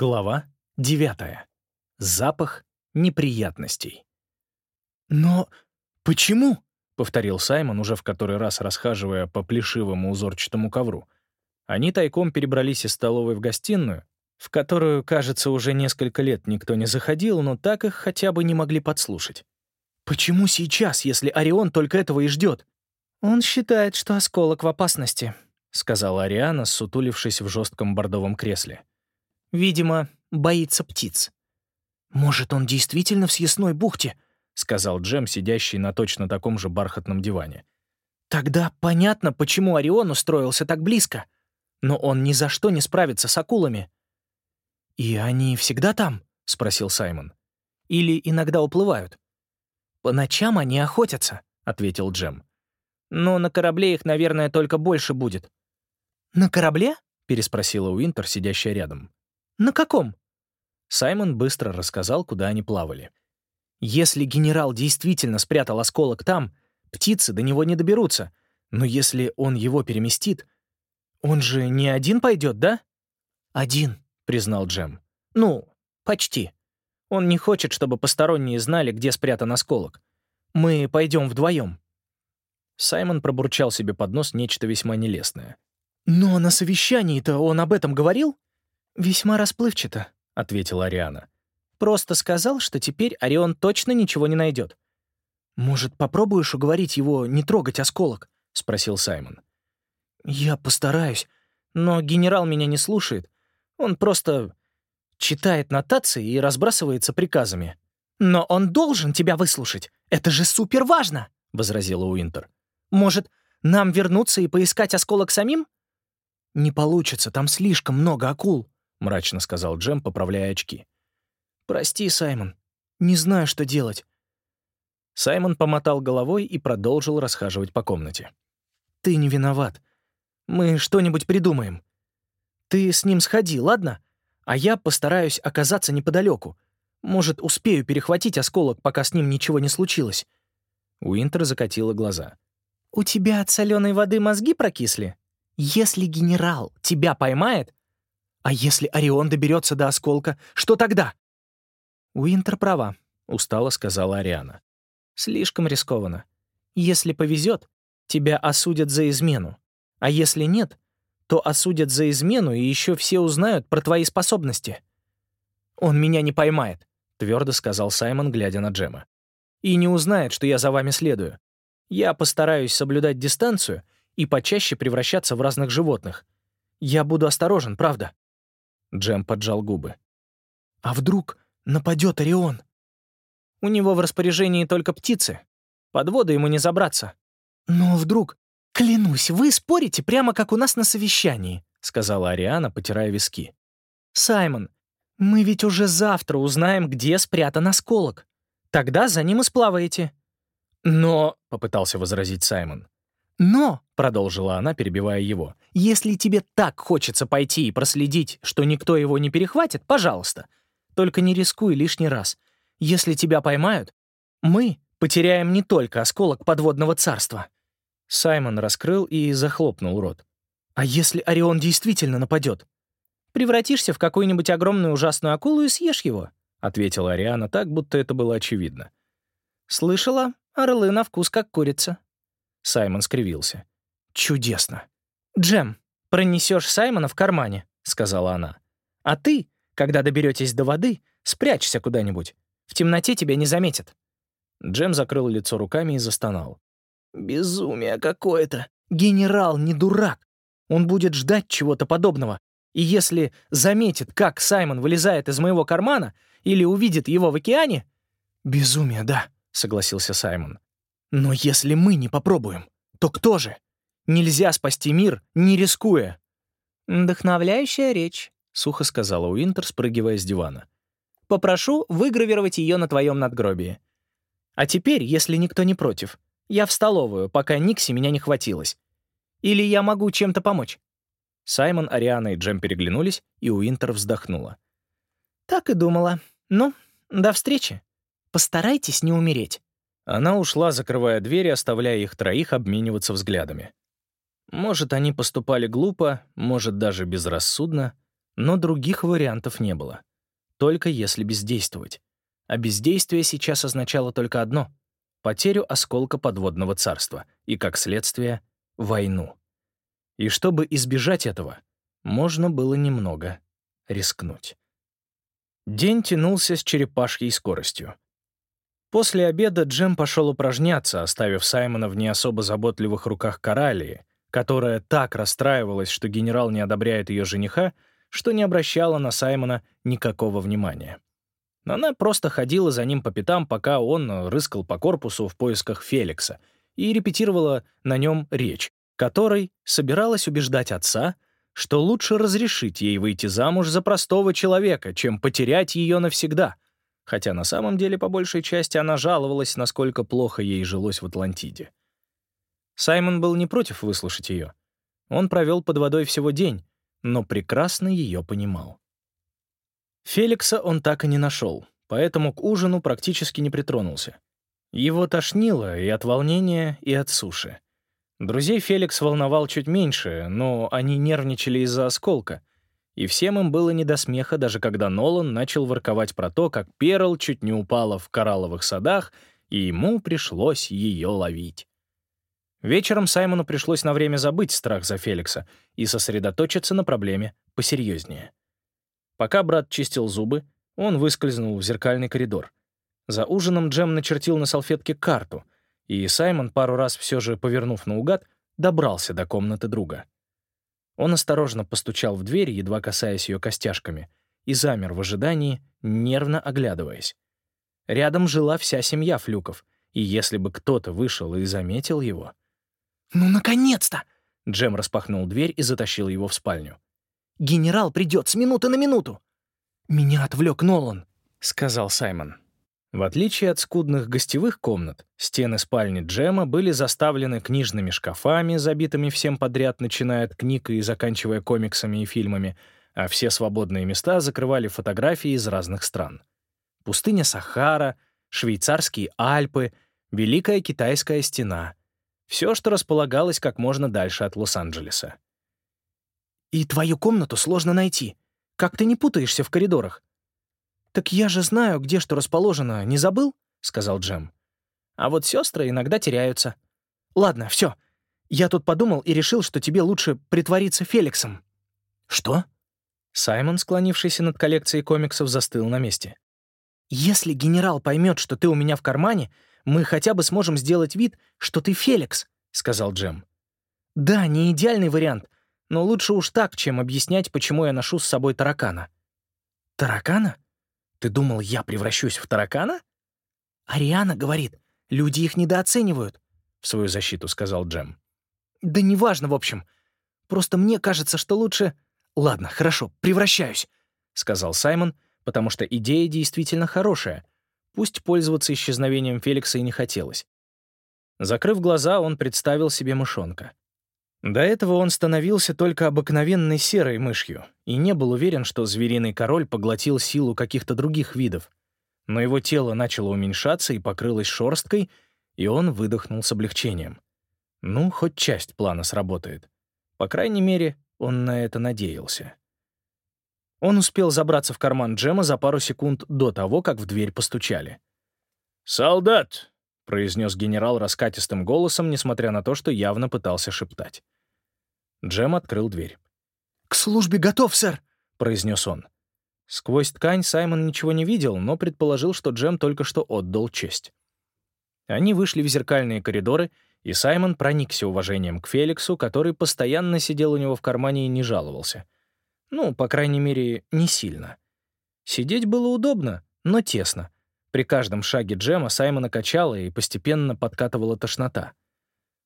Глава 9. Запах неприятностей. «Но почему?» — повторил Саймон, уже в который раз расхаживая по плешивому узорчатому ковру. Они тайком перебрались из столовой в гостиную, в которую, кажется, уже несколько лет никто не заходил, но так их хотя бы не могли подслушать. «Почему сейчас, если Орион только этого и ждет?» «Он считает, что осколок в опасности», — сказала Ариана, сутулившись в жестком бордовом кресле. Видимо, боится птиц. «Может, он действительно в съестной бухте?» — сказал Джем, сидящий на точно таком же бархатном диване. «Тогда понятно, почему Орион устроился так близко. Но он ни за что не справится с акулами». «И они всегда там?» — спросил Саймон. «Или иногда уплывают?» «По ночам они охотятся», — ответил Джем. «Но на корабле их, наверное, только больше будет». «На корабле?» — переспросила Уинтер, сидящая рядом. «На каком?» Саймон быстро рассказал, куда они плавали. «Если генерал действительно спрятал осколок там, птицы до него не доберутся. Но если он его переместит... Он же не один пойдет, да?» «Один», — признал Джем. «Ну, почти. Он не хочет, чтобы посторонние знали, где спрятан осколок. Мы пойдем вдвоем». Саймон пробурчал себе под нос нечто весьма нелестное. «Но на совещании-то он об этом говорил?» «Весьма расплывчато», — ответила Ариана. «Просто сказал, что теперь Орион точно ничего не найдет». «Может, попробуешь уговорить его не трогать осколок?» — спросил Саймон. «Я постараюсь, но генерал меня не слушает. Он просто читает нотации и разбрасывается приказами». «Но он должен тебя выслушать. Это же супер важно!» — возразила Уинтер. «Может, нам вернуться и поискать осколок самим?» «Не получится, там слишком много акул», — мрачно сказал Джем, поправляя очки. «Прости, Саймон. Не знаю, что делать». Саймон помотал головой и продолжил расхаживать по комнате. «Ты не виноват. Мы что-нибудь придумаем. Ты с ним сходи, ладно? А я постараюсь оказаться неподалеку. Может, успею перехватить осколок, пока с ним ничего не случилось». Уинтер закатила глаза. «У тебя от соленой воды мозги прокисли? Если генерал тебя поймает, а если Орион доберется до осколка, что тогда? Уинтер права, устало сказала Ариана. Слишком рискованно. Если повезет, тебя осудят за измену. А если нет, то осудят за измену и еще все узнают про твои способности. Он меня не поймает, твердо сказал Саймон, глядя на Джема. И не узнает, что я за вами следую. Я постараюсь соблюдать дистанцию и почаще превращаться в разных животных. Я буду осторожен, правда. Джем поджал губы. «А вдруг нападет Орион?» «У него в распоряжении только птицы. Под воду ему не забраться». «Но вдруг...» «Клянусь, вы спорите прямо как у нас на совещании», — сказала Ариана, потирая виски. «Саймон, мы ведь уже завтра узнаем, где спрятан осколок. Тогда за ним и сплаваете». «Но...» — попытался возразить Саймон. «Но», — продолжила она, перебивая его, «если тебе так хочется пойти и проследить, что никто его не перехватит, пожалуйста. Только не рискуй лишний раз. Если тебя поймают, мы потеряем не только осколок подводного царства». Саймон раскрыл и захлопнул рот. «А если Орион действительно нападет?» «Превратишься в какую-нибудь огромную ужасную акулу и съешь его», — ответила Ариана так, будто это было очевидно. «Слышала, орлы на вкус как курица». Саймон скривился. «Чудесно. Джем, пронесешь Саймона в кармане», — сказала она. «А ты, когда доберетесь до воды, спрячься куда-нибудь. В темноте тебя не заметят». Джем закрыл лицо руками и застонал. «Безумие какое-то. Генерал не дурак. Он будет ждать чего-то подобного. И если заметит, как Саймон вылезает из моего кармана или увидит его в океане...» «Безумие, да», — согласился Саймон. Но если мы не попробуем, то кто же? Нельзя спасти мир, не рискуя. «Вдохновляющая речь», — сухо сказала Уинтер, спрыгивая с дивана. «Попрошу выгравировать ее на твоем надгробии. А теперь, если никто не против, я в столовую, пока Никси меня не хватилось. Или я могу чем-то помочь?» Саймон, Ариана и Джем переглянулись, и Уинтер вздохнула. «Так и думала. Ну, до встречи. Постарайтесь не умереть». Она ушла, закрывая дверь, оставляя их троих обмениваться взглядами. Может, они поступали глупо, может, даже безрассудно, Но других вариантов не было. Только если бездействовать. А бездействие сейчас означало только одно — потерю осколка подводного царства и, как следствие, войну. И чтобы избежать этого, можно было немного рискнуть. День тянулся с черепашьей скоростью. После обеда Джем пошел упражняться, оставив Саймона в не особо заботливых руках Коралии, которая так расстраивалась, что генерал не одобряет ее жениха, что не обращала на Саймона никакого внимания. Она просто ходила за ним по пятам, пока он рыскал по корпусу в поисках Феликса и репетировала на нем речь, которой собиралась убеждать отца, что лучше разрешить ей выйти замуж за простого человека, чем потерять ее навсегда, хотя на самом деле по большей части она жаловалась, насколько плохо ей жилось в Атлантиде. Саймон был не против выслушать ее. Он провел под водой всего день, но прекрасно ее понимал. Феликса он так и не нашел, поэтому к ужину практически не притронулся. Его тошнило и от волнения, и от суши. Друзей Феликс волновал чуть меньше, но они нервничали из-за осколка, и всем им было не до смеха, даже когда Нолан начал ворковать про то, как Перл чуть не упала в коралловых садах, и ему пришлось ее ловить. Вечером Саймону пришлось на время забыть страх за Феликса и сосредоточиться на проблеме посерьезнее. Пока брат чистил зубы, он выскользнул в зеркальный коридор. За ужином Джем начертил на салфетке карту, и Саймон, пару раз все же повернув наугад, добрался до комнаты друга. Он осторожно постучал в дверь, едва касаясь ее костяшками, и замер в ожидании, нервно оглядываясь. Рядом жила вся семья Флюков, и если бы кто-то вышел и заметил его... «Ну, наконец-то!» Джем распахнул дверь и затащил его в спальню. «Генерал придет с минуты на минуту!» «Меня отвлек Нолан», — сказал Саймон. В отличие от скудных гостевых комнат, стены спальни Джема были заставлены книжными шкафами, забитыми всем подряд, начиная от книг и заканчивая комиксами и фильмами, а все свободные места закрывали фотографии из разных стран. Пустыня Сахара, швейцарские Альпы, Великая Китайская стена — все, что располагалось как можно дальше от Лос-Анджелеса. «И твою комнату сложно найти. Как ты не путаешься в коридорах?» «Так я же знаю, где что расположено, не забыл?» — сказал Джем. «А вот сестры иногда теряются. Ладно, все. Я тут подумал и решил, что тебе лучше притвориться Феликсом». «Что?» Саймон, склонившийся над коллекцией комиксов, застыл на месте. «Если генерал поймет, что ты у меня в кармане, мы хотя бы сможем сделать вид, что ты Феликс», — сказал Джем. «Да, не идеальный вариант, но лучше уж так, чем объяснять, почему я ношу с собой таракана». «Таракана?» Ты думал, я превращусь в таракана? Ариана говорит, люди их недооценивают, в свою защиту сказал Джем. Да неважно, в общем. Просто мне кажется, что лучше... Ладно, хорошо, превращаюсь, сказал Саймон, потому что идея действительно хорошая. Пусть пользоваться исчезновением Феликса и не хотелось. Закрыв глаза, он представил себе мышонка. До этого он становился только обыкновенной серой мышью и не был уверен, что звериный король поглотил силу каких-то других видов. Но его тело начало уменьшаться и покрылось шорсткой, и он выдохнул с облегчением. Ну, хоть часть плана сработает. По крайней мере, он на это надеялся. Он успел забраться в карман Джема за пару секунд до того, как в дверь постучали. «Солдат!» — произнес генерал раскатистым голосом, несмотря на то, что явно пытался шептать. Джем открыл дверь. «К службе готов, сэр!» — произнес он. Сквозь ткань Саймон ничего не видел, но предположил, что Джем только что отдал честь. Они вышли в зеркальные коридоры, и Саймон проникся уважением к Феликсу, который постоянно сидел у него в кармане и не жаловался. Ну, по крайней мере, не сильно. Сидеть было удобно, но тесно. При каждом шаге Джема Саймона качало и постепенно подкатывала тошнота.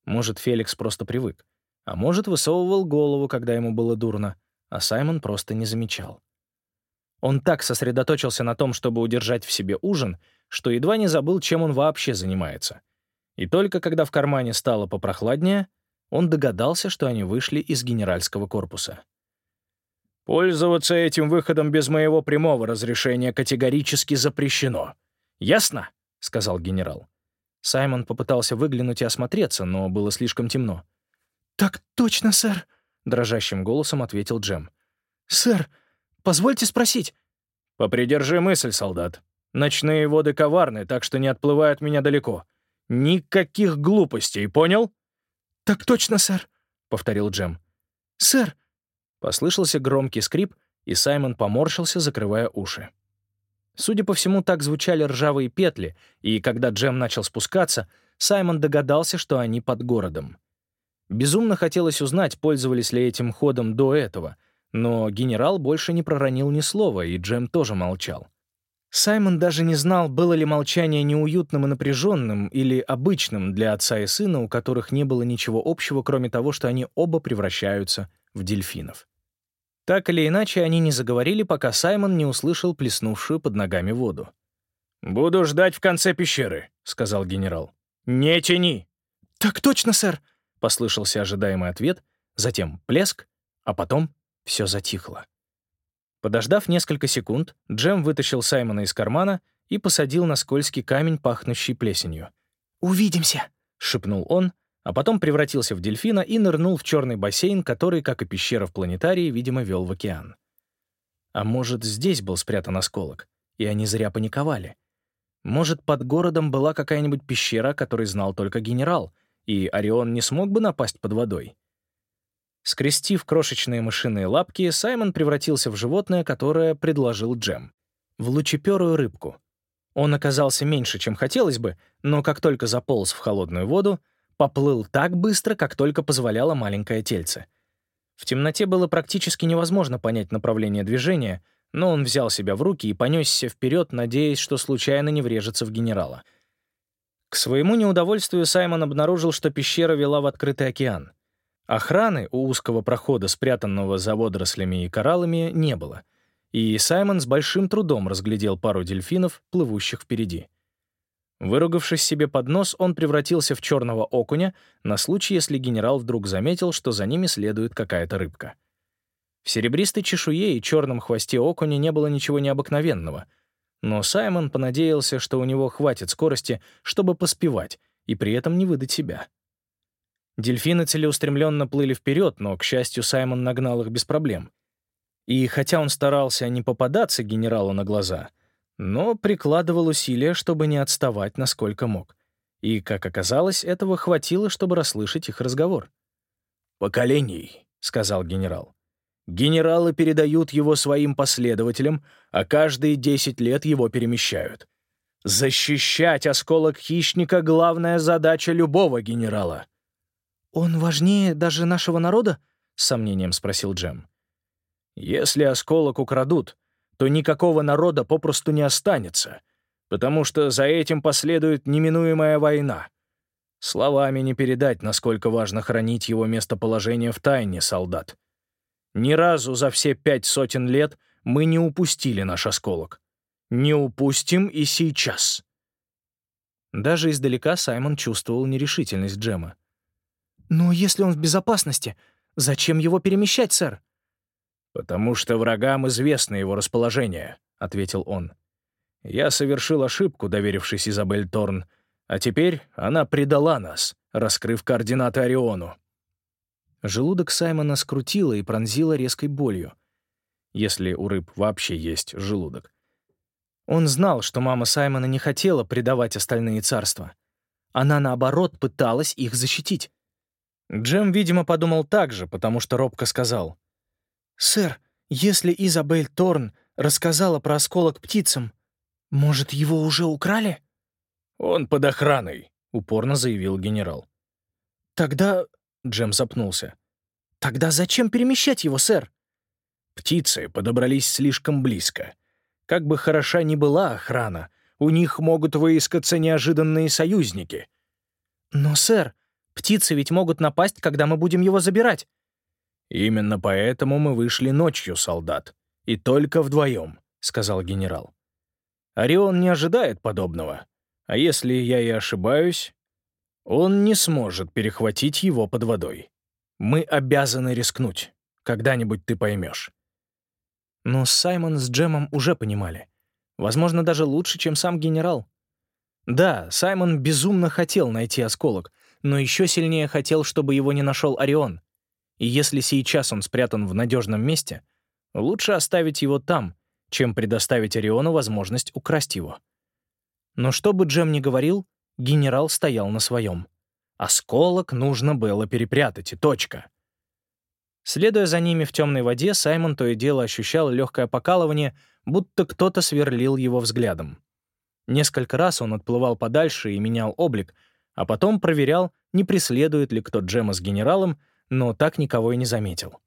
Может, Феликс просто привык. А может, высовывал голову, когда ему было дурно, а Саймон просто не замечал. Он так сосредоточился на том, чтобы удержать в себе ужин, что едва не забыл, чем он вообще занимается. И только когда в кармане стало попрохладнее, он догадался, что они вышли из генеральского корпуса. «Пользоваться этим выходом без моего прямого разрешения категорически запрещено. Ясно?» — сказал генерал. Саймон попытался выглянуть и осмотреться, но было слишком темно. «Так точно, сэр», — дрожащим голосом ответил Джем. «Сэр, Позвольте спросить». «Попридержи мысль, солдат. Ночные воды коварны, так что не отплывай от меня далеко. Никаких глупостей, понял?» «Так точно, сэр», — повторил Джем. «Сэр!» Послышался громкий скрип, и Саймон поморщился, закрывая уши. Судя по всему, так звучали ржавые петли, и когда Джем начал спускаться, Саймон догадался, что они под городом. Безумно хотелось узнать, пользовались ли этим ходом до этого, но генерал больше не проронил ни слова, и Джем тоже молчал. Саймон даже не знал, было ли молчание неуютным и напряженным или обычным для отца и сына, у которых не было ничего общего, кроме того, что они оба превращаются в дельфинов. Так или иначе, они не заговорили, пока Саймон не услышал плеснувшую под ногами воду. «Буду ждать в конце пещеры», — сказал генерал. «Не тяни!» «Так точно, сэр!» — послышался ожидаемый ответ, затем плеск, а потом все затихло. Подождав несколько секунд, Джем вытащил Саймона из кармана и посадил на скользкий камень, пахнущий плесенью. «Увидимся!» — шепнул он, а потом превратился в дельфина и нырнул в черный бассейн, который, как и пещера в планетарии, видимо, вел в океан. А может, здесь был спрятан осколок, и они зря паниковали? Может, под городом была какая-нибудь пещера, которой знал только генерал, и Орион не смог бы напасть под водой? Скрестив крошечные мышиные лапки, Саймон превратился в животное, которое предложил Джем. В лучеперую рыбку. Он оказался меньше, чем хотелось бы, но как только заполз в холодную воду, поплыл так быстро, как только позволяло маленькое тельце. В темноте было практически невозможно понять направление движения, но он взял себя в руки и понесся вперед, надеясь, что случайно не врежется в генерала. К своему неудовольствию Саймон обнаружил, что пещера вела в открытый океан. Охраны у узкого прохода, спрятанного за водорослями и кораллами, не было, и Саймон с большим трудом разглядел пару дельфинов, плывущих впереди. Выругавшись себе под нос, он превратился в черного окуня на случай, если генерал вдруг заметил, что за ними следует какая-то рыбка. В серебристой чешуе и черном хвосте окуня не было ничего необыкновенного, но Саймон понадеялся, что у него хватит скорости, чтобы поспевать и при этом не выдать себя. Дельфины целеустремленно плыли вперед, но, к счастью, Саймон нагнал их без проблем. И хотя он старался не попадаться генералу на глаза — но прикладывал усилия, чтобы не отставать, насколько мог. И, как оказалось, этого хватило, чтобы расслышать их разговор. «Поколений», — сказал генерал. «Генералы передают его своим последователям, а каждые десять лет его перемещают. Защищать осколок хищника — главная задача любого генерала». «Он важнее даже нашего народа?» — с сомнением спросил Джем. «Если осколок украдут, то никакого народа попросту не останется, потому что за этим последует неминуемая война. Словами не передать, насколько важно хранить его местоположение в тайне, солдат. Ни разу за все пять сотен лет мы не упустили наш осколок. Не упустим и сейчас. Даже издалека Саймон чувствовал нерешительность Джема. «Но если он в безопасности, зачем его перемещать, сэр?» «Потому что врагам известно его расположение», — ответил он. «Я совершил ошибку, доверившись Изабель Торн, а теперь она предала нас, раскрыв координаты Ориону». Желудок Саймона скрутило и пронзило резкой болью. Если у рыб вообще есть желудок. Он знал, что мама Саймона не хотела предавать остальные царства. Она, наоборот, пыталась их защитить. Джем, видимо, подумал так же, потому что робко сказал. «Сэр, если Изабель Торн рассказала про осколок птицам, может, его уже украли?» «Он под охраной», — упорно заявил генерал. «Тогда...» — Джем запнулся. «Тогда зачем перемещать его, сэр?» Птицы подобрались слишком близко. Как бы хороша ни была охрана, у них могут выискаться неожиданные союзники. «Но, сэр, птицы ведь могут напасть, когда мы будем его забирать. «Именно поэтому мы вышли ночью, солдат. И только вдвоем», — сказал генерал. «Орион не ожидает подобного. А если я и ошибаюсь, он не сможет перехватить его под водой. Мы обязаны рискнуть. Когда-нибудь ты поймешь». Но Саймон с Джемом уже понимали. Возможно, даже лучше, чем сам генерал. Да, Саймон безумно хотел найти осколок, но еще сильнее хотел, чтобы его не нашел Орион. И если сейчас он спрятан в надежном месте, Лучше оставить его там, чем предоставить Ориону возможность украсть его. Но что бы Джем ни говорил, генерал стоял на своем. Осколок нужно было перепрятать, и точка. Следуя за ними в темной воде, Саймон то и дело ощущал легкое покалывание, будто кто-то сверлил его взглядом. Несколько раз он отплывал подальше и менял облик, а потом проверял, не преследует ли кто Джема с генералом, но так никого и не заметил.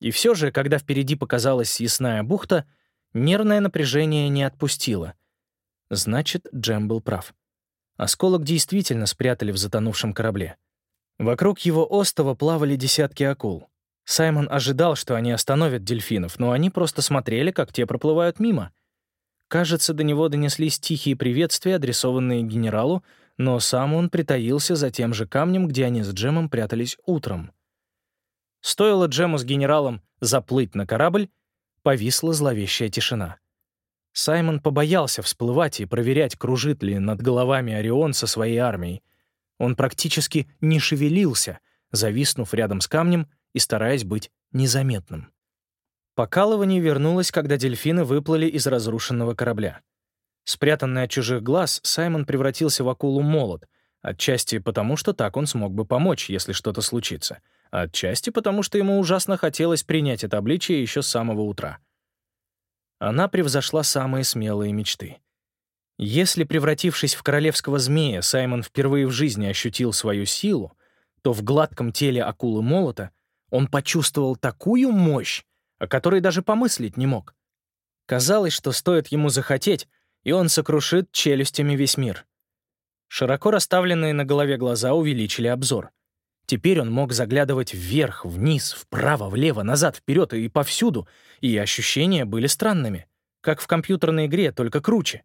И все же, когда впереди показалась съестная бухта, нервное напряжение не отпустило. Значит, Джем был прав. Осколок действительно спрятали в затонувшем корабле. Вокруг его остова плавали десятки акул. Саймон ожидал, что они остановят дельфинов, но они просто смотрели, как те проплывают мимо. Кажется, до него донеслись тихие приветствия, адресованные генералу, но сам он притаился за тем же камнем, где они с Джемом прятались утром. Стоило Джему с генералом заплыть на корабль, повисла зловещая тишина. Саймон побоялся всплывать и проверять, кружит ли над головами Орион со своей армией. Он практически не шевелился, зависнув рядом с камнем и стараясь быть незаметным. Покалывание вернулось, когда дельфины выплыли из разрушенного корабля. Спрятанный от чужих глаз, Саймон превратился в акулу-молот, отчасти потому, что так он смог бы помочь, если что-то случится — Отчасти потому, что ему ужасно хотелось принять это обличие еще с самого утра. Она превзошла самые смелые мечты. Если, превратившись в королевского змея, Саймон впервые в жизни ощутил свою силу, то в гладком теле акулы-молота он почувствовал такую мощь, о которой даже помыслить не мог. Казалось, что стоит ему захотеть, и он сокрушит челюстями весь мир. Широко расставленные на голове глаза увеличили обзор. Теперь он мог заглядывать вверх, вниз, вправо, влево, назад, вперед и повсюду, и ощущения были странными, как в компьютерной игре, только круче.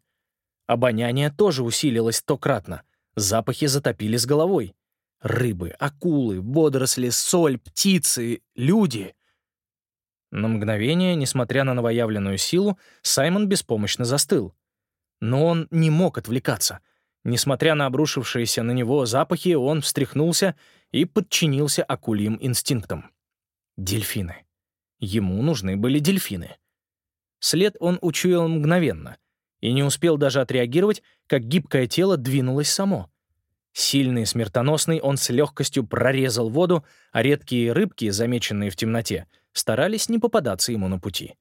Обоняние тоже усилилось стократно, запахи затопили с головой. Рыбы, акулы, водоросли, соль, птицы, люди. На мгновение, несмотря на новоявленную силу, Саймон беспомощно застыл. Но он не мог отвлекаться — Несмотря на обрушившиеся на него запахи, он встряхнулся и подчинился акульим инстинктам. Дельфины. Ему нужны были дельфины. След он учуял мгновенно и не успел даже отреагировать, как гибкое тело двинулось само. Сильный и смертоносный, он с легкостью прорезал воду, а редкие рыбки, замеченные в темноте, старались не попадаться ему на пути.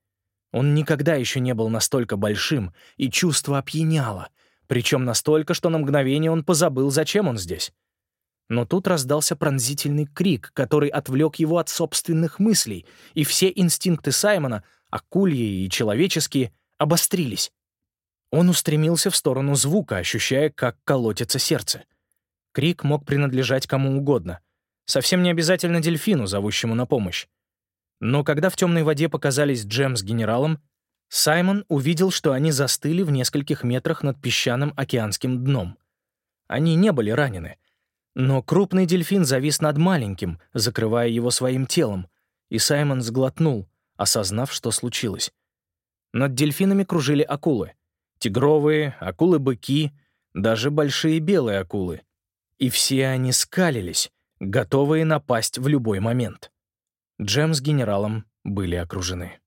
Он никогда еще не был настолько большим, и чувство опьяняло — причем настолько, что на мгновение он позабыл, зачем он здесь. Но тут раздался пронзительный крик, который отвлек его от собственных мыслей, и все инстинкты Саймона, акульи и человеческие, обострились. Он устремился в сторону звука, ощущая, как колотится сердце. Крик мог принадлежать кому угодно. Совсем не обязательно дельфину, зовущему на помощь. Но когда в темной воде показались Джем с генералом, Саймон увидел, что они застыли в нескольких метрах над песчаным океанским дном. Они не были ранены. Но крупный дельфин завис над маленьким, закрывая его своим телом, и Саймон сглотнул, осознав, что случилось. Над дельфинами кружили акулы. Тигровые, акулы-быки, даже большие белые акулы. И все они скалились, готовые напасть в любой момент. Джем с генералом были окружены.